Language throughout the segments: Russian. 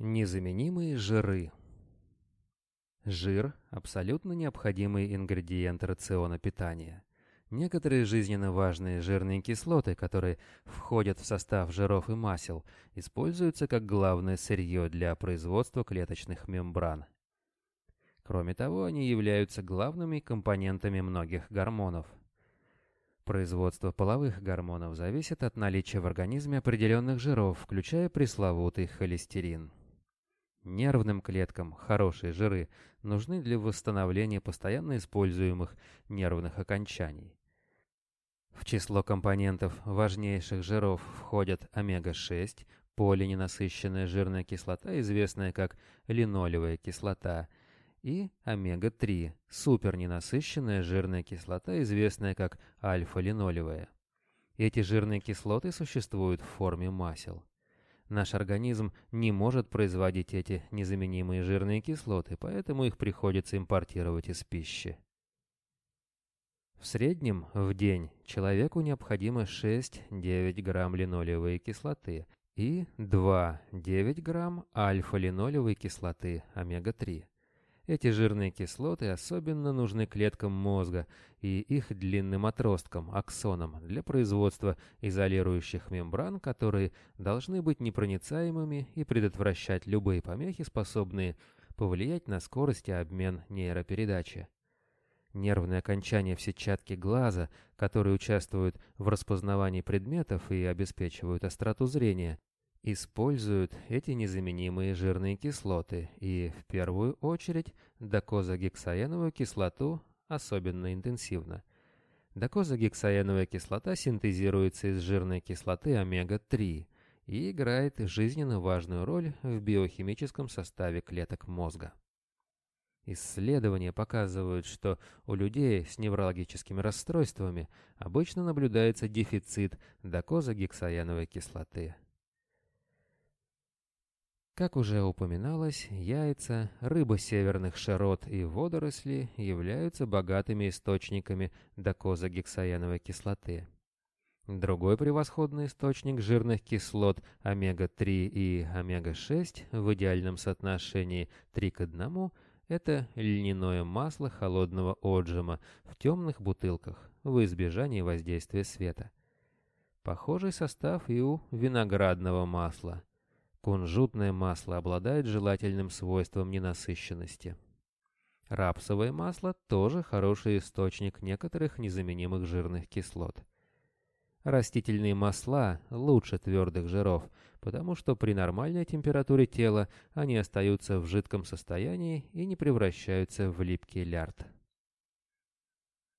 Незаменимые жиры. Жир – абсолютно необходимый ингредиент рациона питания. Некоторые жизненно важные жирные кислоты, которые входят в состав жиров и масел, используются как главное сырье для производства клеточных мембран. Кроме того, они являются главными компонентами многих гормонов. Производство половых гормонов зависит от наличия в организме определенных жиров, включая пресловутый холестерин. Нервным клеткам хорошие жиры нужны для восстановления постоянно используемых нервных окончаний. В число компонентов важнейших жиров входят омега-6, полиненасыщенная жирная кислота, известная как линолевая кислота, и омега-3, суперненасыщенная жирная кислота, известная как альфа-линолевая. Эти жирные кислоты существуют в форме масел. Наш организм не может производить эти незаменимые жирные кислоты, поэтому их приходится импортировать из пищи. В среднем в день человеку необходимо 6-9 грамм линолеевой кислоты и 2-9 грамм альфа-линолевой кислоты омега-3. Эти жирные кислоты особенно нужны клеткам мозга и их длинным отросткам, аксонам, для производства изолирующих мембран, которые должны быть непроницаемыми и предотвращать любые помехи, способные повлиять на скорость и обмен нейропередачи. Нервные окончания в сетчатке глаза, которые участвуют в распознавании предметов и обеспечивают остроту зрения, используют эти незаменимые жирные кислоты и, в первую очередь, докозагексаеновую кислоту особенно интенсивно. Докозагексаеновая кислота синтезируется из жирной кислоты омега-3 и играет жизненно важную роль в биохимическом составе клеток мозга. Исследования показывают, что у людей с неврологическими расстройствами обычно наблюдается дефицит докозагексаеновой кислоты. Как уже упоминалось, яйца, рыба северных широт и водоросли являются богатыми источниками докозагексаеновой кислоты. Другой превосходный источник жирных кислот омега-3 и омега-6 в идеальном соотношении 3 к 1 – это льняное масло холодного отжима в темных бутылках в избежании воздействия света. Похожий состав и у виноградного масла – Кунжутное масло обладает желательным свойством ненасыщенности. Рапсовое масло тоже хороший источник некоторых незаменимых жирных кислот. Растительные масла лучше твердых жиров, потому что при нормальной температуре тела они остаются в жидком состоянии и не превращаются в липкий лярд.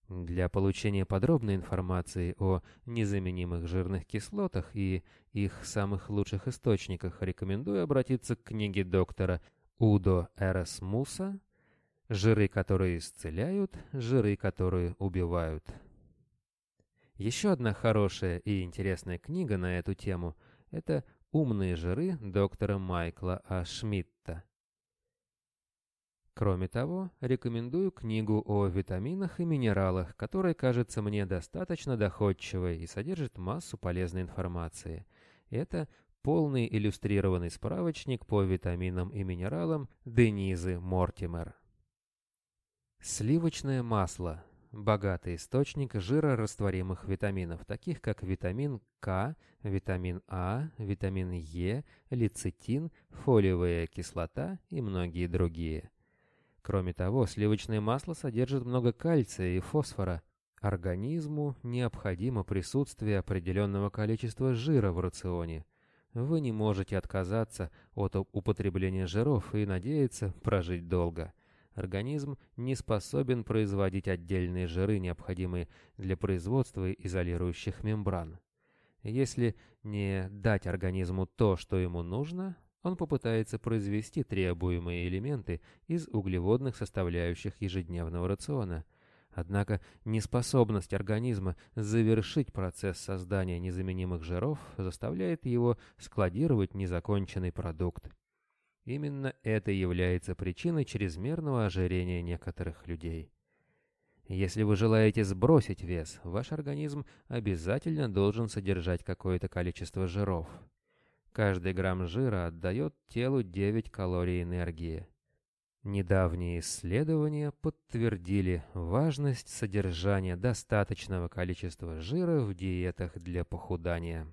Для получения подробной информации о незаменимых жирных кислотах и их самых лучших источниках рекомендую обратиться к книге доктора Удо Эрасмуса «Жиры, которые исцеляют, жиры, которые убивают». Еще одна хорошая и интересная книга на эту тему – это «Умные жиры» доктора Майкла А. Шмидта. Кроме того, рекомендую книгу о витаминах и минералах, которая кажется мне достаточно доходчивой и содержит массу полезной информации. Это полный иллюстрированный справочник по витаминам и минералам Денизы Мортимер. Сливочное масло – богатый источник жирорастворимых витаминов, таких как витамин К, витамин А, витамин Е, лецитин, фолиевая кислота и многие другие – Кроме того, сливочное масло содержит много кальция и фосфора. Организму необходимо присутствие определенного количества жира в рационе. Вы не можете отказаться от употребления жиров и надеяться прожить долго. Организм не способен производить отдельные жиры, необходимые для производства изолирующих мембран. Если не дать организму то, что ему нужно, он попытается произвести требуемые элементы из углеводных составляющих ежедневного рациона. Однако неспособность организма завершить процесс создания незаменимых жиров заставляет его складировать незаконченный продукт. Именно это является причиной чрезмерного ожирения некоторых людей. Если вы желаете сбросить вес, ваш организм обязательно должен содержать какое-то количество жиров – Каждый грамм жира отдает телу 9 калорий энергии. Недавние исследования подтвердили важность содержания достаточного количества жира в диетах для похудания.